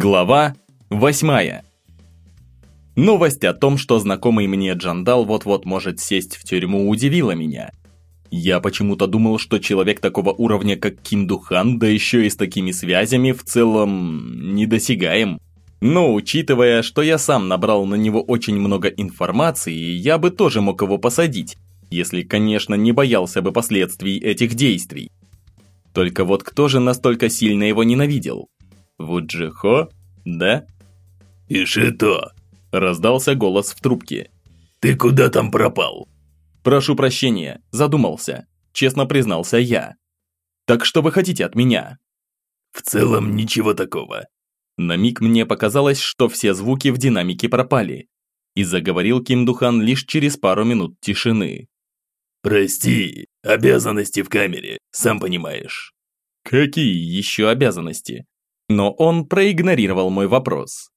Глава 8. Новость о том, что знакомый мне Джандал вот-вот может сесть в тюрьму, удивила меня. Я почему-то думал, что человек такого уровня, как Ким Духан, да еще и с такими связями, в целом недосягаем. Но учитывая, что я сам набрал на него очень много информации, я бы тоже мог его посадить, если, конечно, не боялся бы последствий этих действий. Только вот кто же настолько сильно его ненавидел? Вуджихо? Да? «Ишито!» – раздался голос в трубке. «Ты куда там пропал?» «Прошу прощения, задумался», – честно признался я. «Так что вы хотите от меня?» «В целом ничего такого». На миг мне показалось, что все звуки в динамике пропали. И заговорил Ким Духан лишь через пару минут тишины. «Прости, обязанности в камере, сам понимаешь». «Какие еще обязанности?» Но он проигнорировал мой вопрос.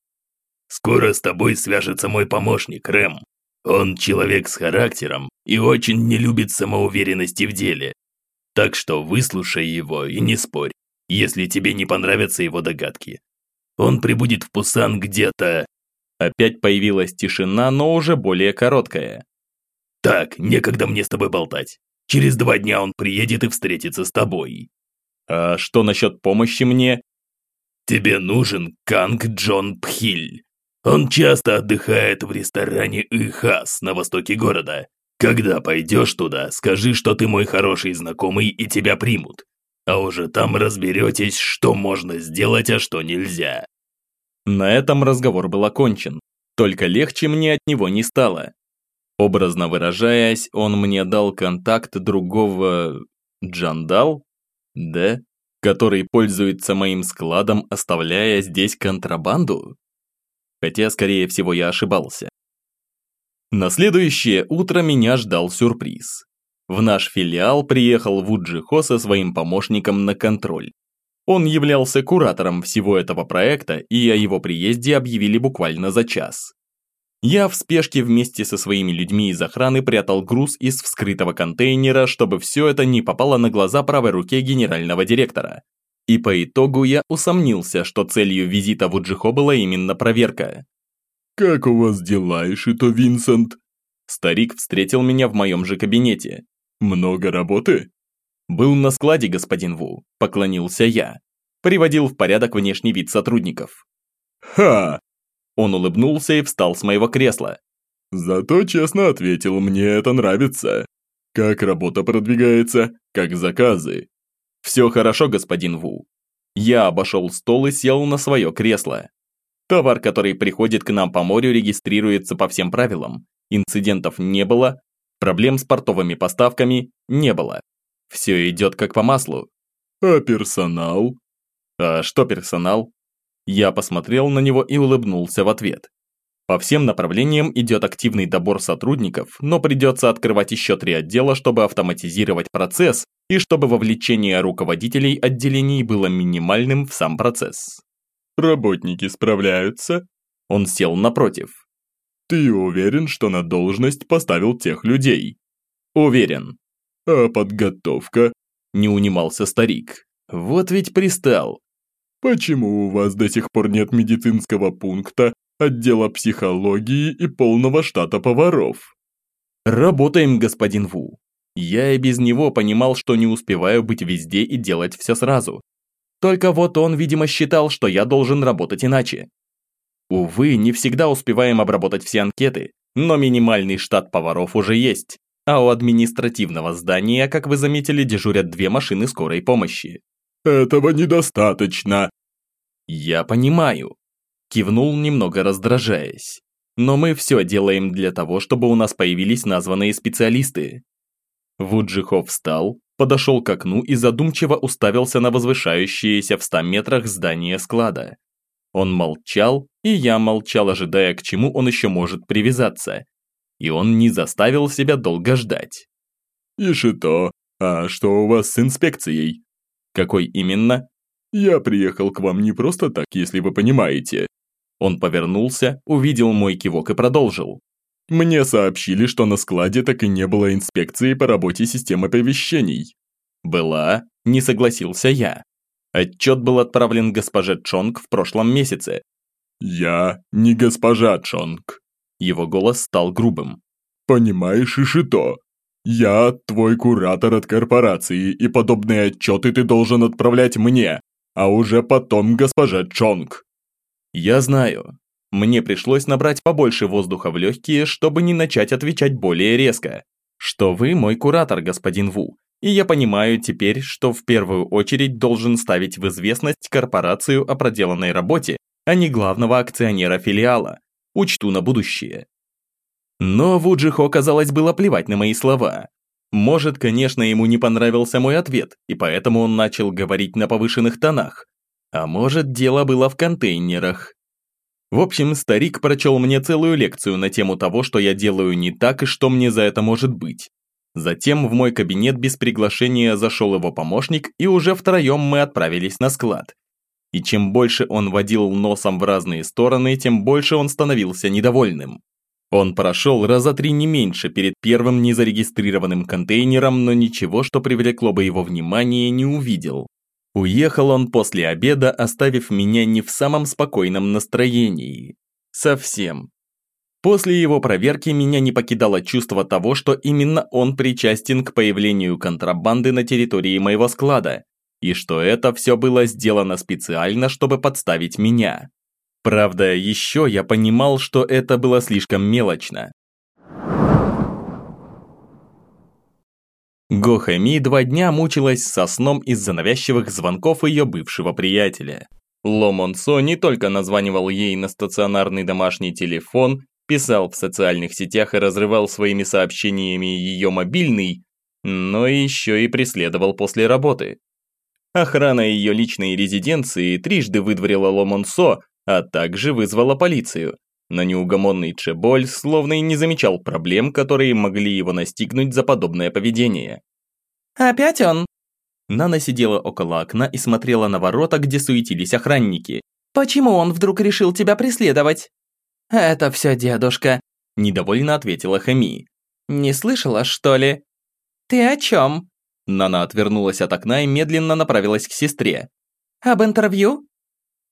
«Скоро с тобой свяжется мой помощник, Рэм. Он человек с характером и очень не любит самоуверенности в деле. Так что выслушай его и не спорь, если тебе не понравятся его догадки. Он прибудет в Пусан где-то...» Опять появилась тишина, но уже более короткая. «Так, некогда мне с тобой болтать. Через два дня он приедет и встретится с тобой». «А что насчет помощи мне?» Тебе нужен Канг Джон Пхиль. Он часто отдыхает в ресторане Ихас на востоке города. Когда пойдешь туда, скажи, что ты мой хороший знакомый и тебя примут. А уже там разберетесь, что можно сделать, а что нельзя». На этом разговор был окончен. Только легче мне от него не стало. Образно выражаясь, он мне дал контакт другого... Джандал? Да? Который пользуется моим складом, оставляя здесь контрабанду? Хотя, скорее всего, я ошибался. На следующее утро меня ждал сюрприз. В наш филиал приехал Вуджихо со своим помощником на контроль. Он являлся куратором всего этого проекта, и о его приезде объявили буквально за час. Я в спешке вместе со своими людьми из охраны прятал груз из вскрытого контейнера, чтобы все это не попало на глаза правой руке генерального директора. И по итогу я усомнился, что целью визита в Уджихо была именно проверка. «Как у вас дела, Ишито Винсент?» Старик встретил меня в моем же кабинете. «Много работы?» «Был на складе, господин Ву», – поклонился я. Приводил в порядок внешний вид сотрудников. «Ха! Он улыбнулся и встал с моего кресла. «Зато честно ответил, мне это нравится. Как работа продвигается, как заказы». «Все хорошо, господин Ву». Я обошел стол и сел на свое кресло. Товар, который приходит к нам по морю, регистрируется по всем правилам. Инцидентов не было, проблем с портовыми поставками не было. Все идет как по маслу. А персонал? А что персонал? Я посмотрел на него и улыбнулся в ответ. По всем направлениям идет активный добор сотрудников, но придется открывать еще три отдела, чтобы автоматизировать процесс и чтобы вовлечение руководителей отделений было минимальным в сам процесс. Работники справляются? Он сел напротив. Ты уверен, что на должность поставил тех людей? Уверен. А подготовка? Не унимался старик. Вот ведь пристал. Почему у вас до сих пор нет медицинского пункта, отдела психологии и полного штата поваров? Работаем, господин Ву. Я и без него понимал, что не успеваю быть везде и делать все сразу. Только вот он, видимо, считал, что я должен работать иначе. Увы, не всегда успеваем обработать все анкеты, но минимальный штат поваров уже есть. А у административного здания, как вы заметили, дежурят две машины скорой помощи. «Этого недостаточно!» «Я понимаю», – кивнул немного раздражаясь. «Но мы все делаем для того, чтобы у нас появились названные специалисты». Вуджихов встал, подошел к окну и задумчиво уставился на возвышающееся в ста метрах здание склада. Он молчал, и я молчал, ожидая, к чему он еще может привязаться. И он не заставил себя долго ждать. «Ишито, а что у вас с инспекцией?» «Какой именно?» «Я приехал к вам не просто так, если вы понимаете». Он повернулся, увидел мой кивок и продолжил. «Мне сообщили, что на складе так и не было инспекции по работе системы оповещений». «Была?» – не согласился я. Отчет был отправлен госпоже Чонг в прошлом месяце. «Я не госпожа Чонг». Его голос стал грубым. «Понимаешь, Ишито, я твой куратор от корпорации, и подобные отчеты ты должен отправлять мне, а уже потом госпожа Чонг». «Я знаю. Мне пришлось набрать побольше воздуха в легкие, чтобы не начать отвечать более резко. Что вы мой куратор, господин Ву, и я понимаю теперь, что в первую очередь должен ставить в известность корпорацию о проделанной работе, а не главного акционера филиала. Учту на будущее». Но Вуджихо, казалось, было плевать на мои слова. Может, конечно, ему не понравился мой ответ, и поэтому он начал говорить на повышенных тонах. А может, дело было в контейнерах. В общем, старик прочел мне целую лекцию на тему того, что я делаю не так и что мне за это может быть. Затем в мой кабинет без приглашения зашел его помощник, и уже втроем мы отправились на склад. И чем больше он водил носом в разные стороны, тем больше он становился недовольным. Он прошел раза три не меньше перед первым незарегистрированным контейнером, но ничего, что привлекло бы его внимание, не увидел. Уехал он после обеда, оставив меня не в самом спокойном настроении. Совсем. После его проверки меня не покидало чувство того, что именно он причастен к появлению контрабанды на территории моего склада, и что это все было сделано специально, чтобы подставить меня. Правда, еще я понимал, что это было слишком мелочно. Гохэми два дня мучилась со сном из-за навязчивых звонков ее бывшего приятеля. Ло Монсо не только названивал ей на стационарный домашний телефон, писал в социальных сетях и разрывал своими сообщениями ее мобильный, но еще и преследовал после работы. Охрана ее личной резиденции трижды выдворила Ло Монсо, а также вызвала полицию. Но неугомонный Чеболь словно и не замечал проблем, которые могли его настигнуть за подобное поведение. «Опять он?» Нана сидела около окна и смотрела на ворота, где суетились охранники. «Почему он вдруг решил тебя преследовать?» «Это все дедушка», – недовольно ответила Хами. «Не слышала, что ли?» «Ты о чем?» Нана отвернулась от окна и медленно направилась к сестре. «Об интервью?»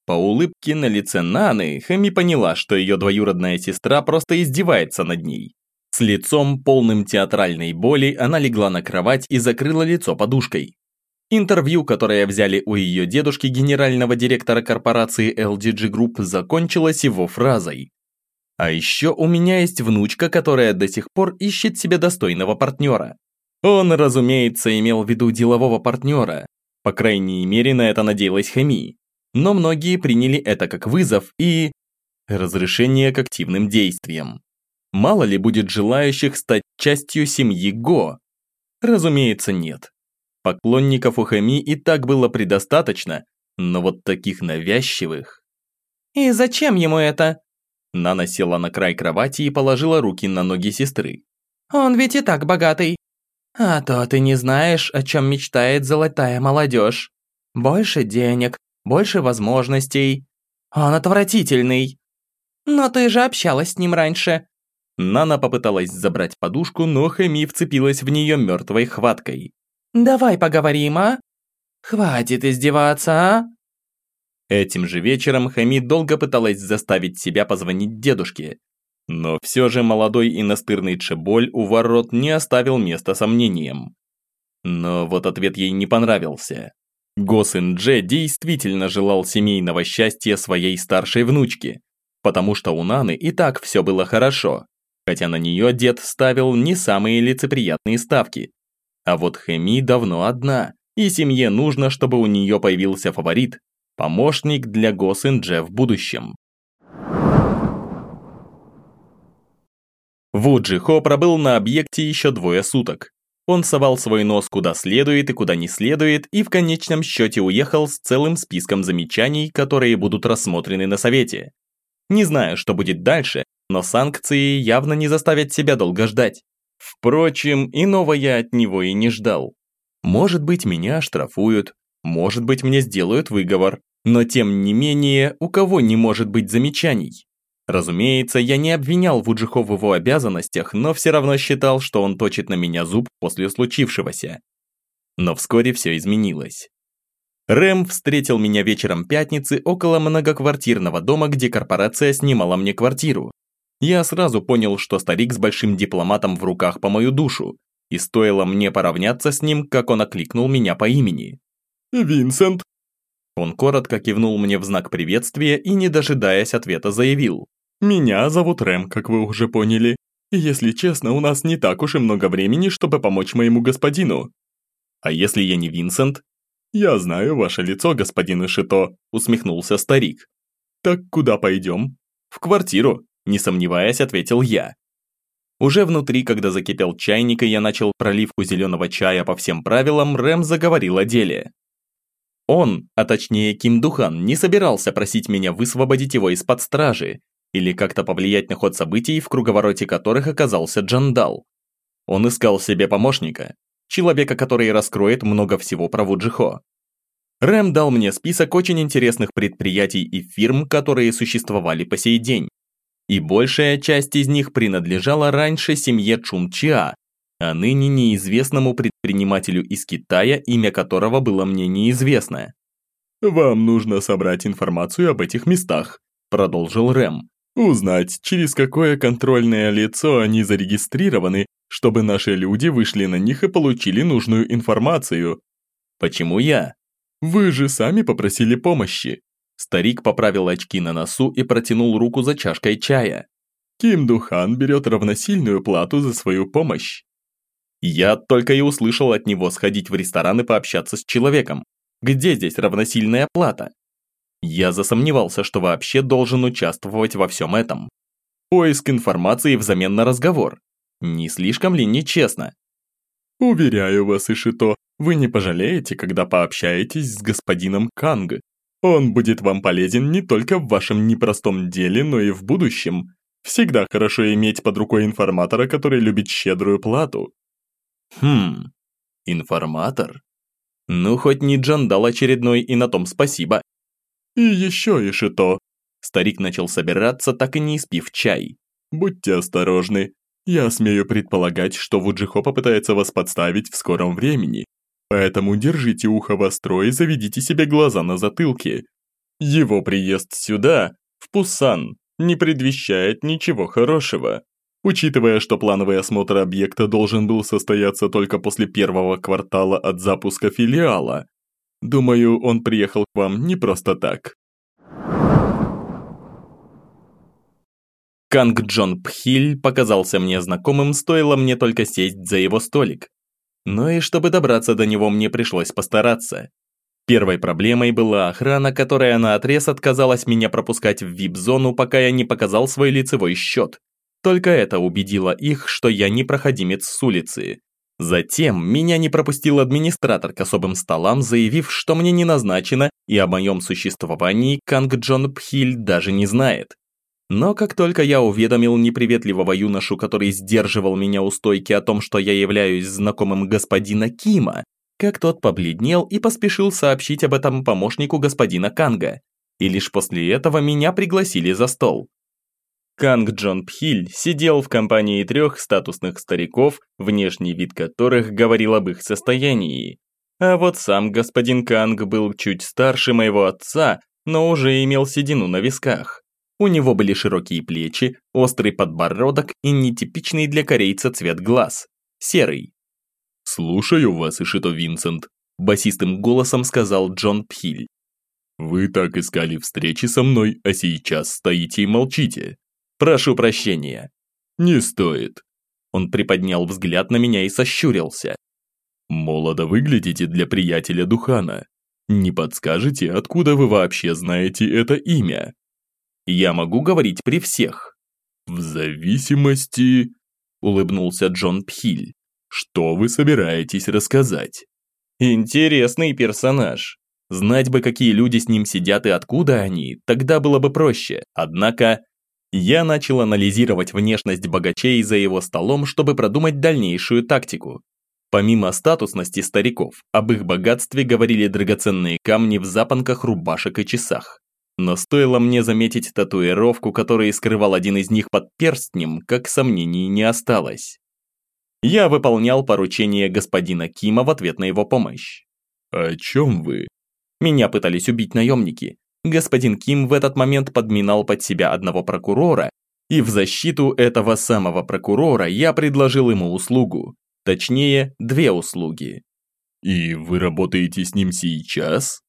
По улыбке на лице Наны, Хэми поняла, что ее двоюродная сестра просто издевается над ней. С лицом, полным театральной боли, она легла на кровать и закрыла лицо подушкой. Интервью, которое взяли у ее дедушки, генерального директора корпорации LDG Group, закончилось его фразой. «А еще у меня есть внучка, которая до сих пор ищет себе достойного партнера». Он, разумеется, имел в виду делового партнера. По крайней мере, на это надеялась Хами но многие приняли это как вызов и... разрешение к активным действиям. Мало ли будет желающих стать частью семьи Го? Разумеется, нет. Поклонников у Хэми и так было предостаточно, но вот таких навязчивых... «И зачем ему это?» Нана села на край кровати и положила руки на ноги сестры. «Он ведь и так богатый. А то ты не знаешь, о чем мечтает золотая молодежь. Больше денег, больше возможностей. Он отвратительный. Но ты же общалась с ним раньше. Нана попыталась забрать подушку, но Хэми вцепилась в нее мертвой хваткой. «Давай поговорим, а? Хватит издеваться, а?» Этим же вечером Хэми долго пыталась заставить себя позвонить дедушке. Но все же молодой и настырный Чеболь у ворот не оставил места сомнениям. Но вот ответ ей не понравился. Госин Дже действительно желал семейного счастья своей старшей внучке, потому что у Наны и так все было хорошо, хотя на нее дед ставил не самые лицеприятные ставки. А вот Хэми давно одна, и семье нужно, чтобы у нее появился фаворит, помощник для Госин Дже в будущем. Вуджи Хо пробыл на объекте еще двое суток. Он совал свой нос куда следует и куда не следует, и в конечном счете уехал с целым списком замечаний, которые будут рассмотрены на совете. Не знаю, что будет дальше, но санкции явно не заставят себя долго ждать. Впрочем, иного я от него и не ждал. Может быть, меня штрафуют, может быть, мне сделают выговор, но тем не менее, у кого не может быть замечаний? Разумеется, я не обвинял Вуджихо в его обязанностях, но все равно считал, что он точит на меня зуб после случившегося. Но вскоре все изменилось. Рэм встретил меня вечером пятницы около многоквартирного дома, где корпорация снимала мне квартиру. Я сразу понял, что старик с большим дипломатом в руках по мою душу, и стоило мне поравняться с ним, как он окликнул меня по имени. «Винсент!» Он коротко кивнул мне в знак приветствия и, не дожидаясь ответа, заявил. «Меня зовут Рэм, как вы уже поняли. Если честно, у нас не так уж и много времени, чтобы помочь моему господину». «А если я не Винсент?» «Я знаю ваше лицо, господин Ишито», – усмехнулся старик. «Так куда пойдем?» «В квартиру», – не сомневаясь, ответил я. Уже внутри, когда закипел чайник и я начал проливку зеленого чая по всем правилам, Рэм заговорил о деле. Он, а точнее Ким Духан, не собирался просить меня высвободить его из-под стражи или как-то повлиять на ход событий, в круговороте которых оказался Джандал. Он искал себе помощника, человека, который раскроет много всего про Вуджихо. Рэм дал мне список очень интересных предприятий и фирм, которые существовали по сей день. И большая часть из них принадлежала раньше семье Чунчиа, а ныне неизвестному предпринимателю из Китая, имя которого было мне неизвестно. «Вам нужно собрать информацию об этих местах», – продолжил Рэм. «Узнать, через какое контрольное лицо они зарегистрированы чтобы наши люди вышли на них и получили нужную информацию. Почему я? Вы же сами попросили помощи. Старик поправил очки на носу и протянул руку за чашкой чая. Ким Духан берет равносильную плату за свою помощь. Я только и услышал от него сходить в ресторан и пообщаться с человеком. Где здесь равносильная плата? Я засомневался, что вообще должен участвовать во всем этом. Поиск информации взамен на разговор. Не слишком ли нечестно? Уверяю вас, Ишито, вы не пожалеете, когда пообщаетесь с господином Канг. Он будет вам полезен не только в вашем непростом деле, но и в будущем. Всегда хорошо иметь под рукой информатора, который любит щедрую плату. Хм, информатор? Ну, хоть не Джандал очередной, и на том спасибо. И еще, Ишито. Старик начал собираться, так и не испив чай. Будьте осторожны, я смею предполагать, что Вуджихо попытается вас подставить в скором времени. Поэтому держите ухо востро и заведите себе глаза на затылке. Его приезд сюда, в Пусан, не предвещает ничего хорошего. Учитывая, что плановый осмотр объекта должен был состояться только после первого квартала от запуска филиала, думаю, он приехал к вам не просто так. Канг Джон Пхиль показался мне знакомым, стоило мне только сесть за его столик. Но и чтобы добраться до него, мне пришлось постараться. Первой проблемой была охрана, которая наотрез отказалась меня пропускать в вип-зону, пока я не показал свой лицевой счет. Только это убедило их, что я не проходимец с улицы. Затем меня не пропустил администратор к особым столам, заявив, что мне не назначено, и о моем существовании Канг Джон Пхиль даже не знает. Но как только я уведомил неприветливого юношу, который сдерживал меня у стойки о том, что я являюсь знакомым господина Кима, как тот побледнел и поспешил сообщить об этом помощнику господина Канга. И лишь после этого меня пригласили за стол. Канг Джон Пхиль сидел в компании трех статусных стариков, внешний вид которых говорил об их состоянии. А вот сам господин Канг был чуть старше моего отца, но уже имел седину на висках. У него были широкие плечи, острый подбородок и нетипичный для корейца цвет глаз – серый. «Слушаю вас, Ишито Винсент», – басистым голосом сказал Джон Пхиль. «Вы так искали встречи со мной, а сейчас стоите и молчите. Прошу прощения». «Не стоит». Он приподнял взгляд на меня и сощурился. «Молодо выглядите для приятеля Духана. Не подскажете, откуда вы вообще знаете это имя?» Я могу говорить при всех. В зависимости, улыбнулся Джон Пхиль. Что вы собираетесь рассказать? Интересный персонаж. Знать бы, какие люди с ним сидят и откуда они, тогда было бы проще. Однако, я начал анализировать внешность богачей за его столом, чтобы продумать дальнейшую тактику. Помимо статусности стариков, об их богатстве говорили драгоценные камни в запонках, рубашек и часах. Но стоило мне заметить татуировку, которую скрывал один из них под перстнем, как сомнений не осталось. Я выполнял поручение господина Кима в ответ на его помощь. «О чем вы?» Меня пытались убить наемники. Господин Ким в этот момент подминал под себя одного прокурора, и в защиту этого самого прокурора я предложил ему услугу. Точнее, две услуги. «И вы работаете с ним сейчас?»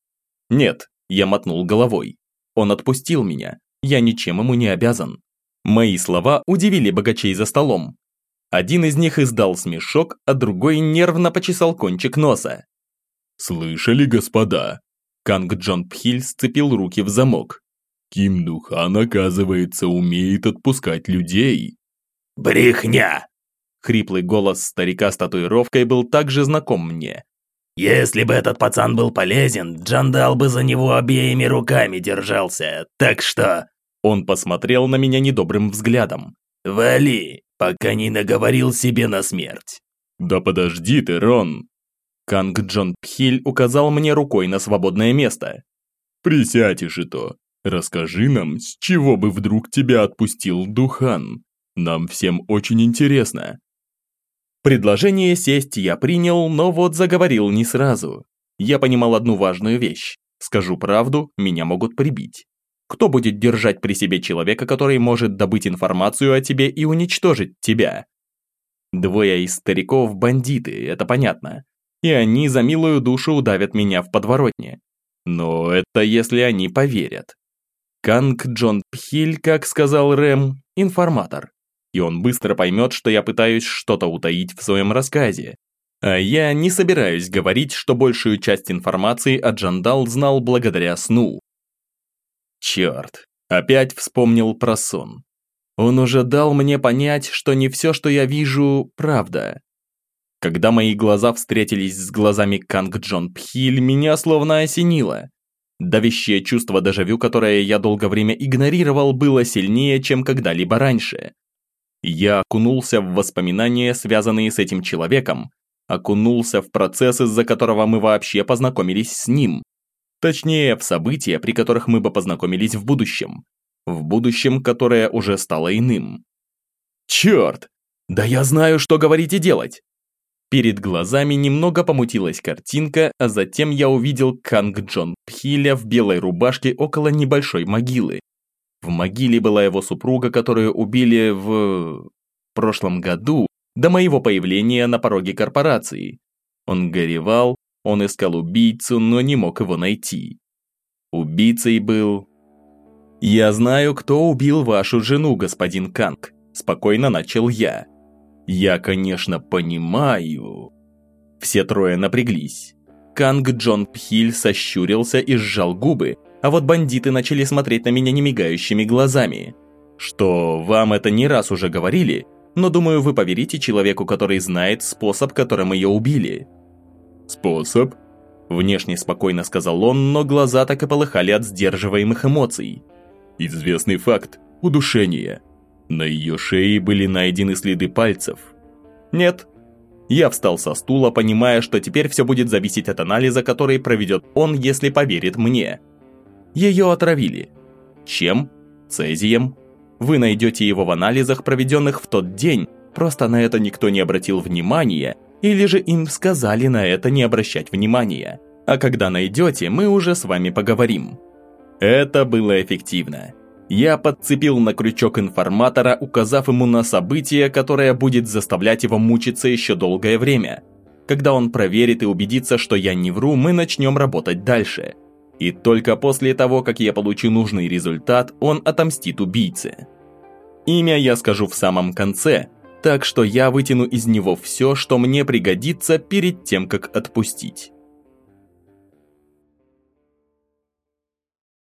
«Нет», я мотнул головой. Он отпустил меня, я ничем ему не обязан. Мои слова удивили богачей за столом. Один из них издал смешок, а другой нервно почесал кончик носа. «Слышали, господа?» Канг Джон Пхиль сцепил руки в замок. «Ким Духан, оказывается, умеет отпускать людей». «Брехня!» Хриплый голос старика с татуировкой был также знаком мне. «Если бы этот пацан был полезен, Джандал бы за него обеими руками держался, так что...» Он посмотрел на меня недобрым взглядом. «Вали, пока не наговорил себе на смерть». «Да подожди ты, Рон!» Канг Джон Пхиль указал мне рукой на свободное место. «Присядь, Ишито. Расскажи нам, с чего бы вдруг тебя отпустил Духан? Нам всем очень интересно». Предложение сесть я принял, но вот заговорил не сразу. Я понимал одну важную вещь. Скажу правду, меня могут прибить. Кто будет держать при себе человека, который может добыть информацию о тебе и уничтожить тебя? Двое из стариков – бандиты, это понятно. И они за милую душу удавят меня в подворотне. Но это если они поверят. Канг Джон Пхиль, как сказал Рэм, информатор. И он быстро поймет, что я пытаюсь что-то утаить в своем рассказе. А я не собираюсь говорить, что большую часть информации о Джандал знал благодаря сну. Черт, опять вспомнил про сон. Он уже дал мне понять, что не все, что я вижу, правда. Когда мои глаза встретились с глазами Канг Джон Пхиль, меня словно осенило. Давящее чувство дежавю, которое я долгое время игнорировал, было сильнее, чем когда-либо раньше. Я окунулся в воспоминания, связанные с этим человеком, окунулся в процесс, из-за которого мы вообще познакомились с ним. Точнее, в события, при которых мы бы познакомились в будущем. В будущем, которое уже стало иным. Черт! Да я знаю, что говорить и делать! Перед глазами немного помутилась картинка, а затем я увидел Канг Джон Пхиля в белой рубашке около небольшой могилы. В могиле была его супруга, которую убили в... прошлом году, до моего появления на пороге корпорации. Он горевал, он искал убийцу, но не мог его найти. Убийцей был... «Я знаю, кто убил вашу жену, господин Канг», – спокойно начал я. «Я, конечно, понимаю...» Все трое напряглись. Канг Джон Пхиль сощурился и сжал губы, а вот бандиты начали смотреть на меня немигающими глазами. Что, вам это не раз уже говорили, но думаю, вы поверите человеку, который знает способ, которым ее убили. «Способ?» Внешне спокойно сказал он, но глаза так и полыхали от сдерживаемых эмоций. «Известный факт – удушение. На ее шее были найдены следы пальцев». «Нет». Я встал со стула, понимая, что теперь все будет зависеть от анализа, который проведет он, если поверит мне. Ее отравили. Чем? Цезием. Вы найдете его в анализах, проведенных в тот день, просто на это никто не обратил внимания – или же им сказали на это не обращать внимания. А когда найдете, мы уже с вами поговорим. Это было эффективно. Я подцепил на крючок информатора, указав ему на событие, которое будет заставлять его мучиться еще долгое время. Когда он проверит и убедится, что я не вру, мы начнем работать дальше. И только после того, как я получу нужный результат, он отомстит убийце. Имя я скажу в самом конце, так что я вытяну из него все, что мне пригодится перед тем, как отпустить.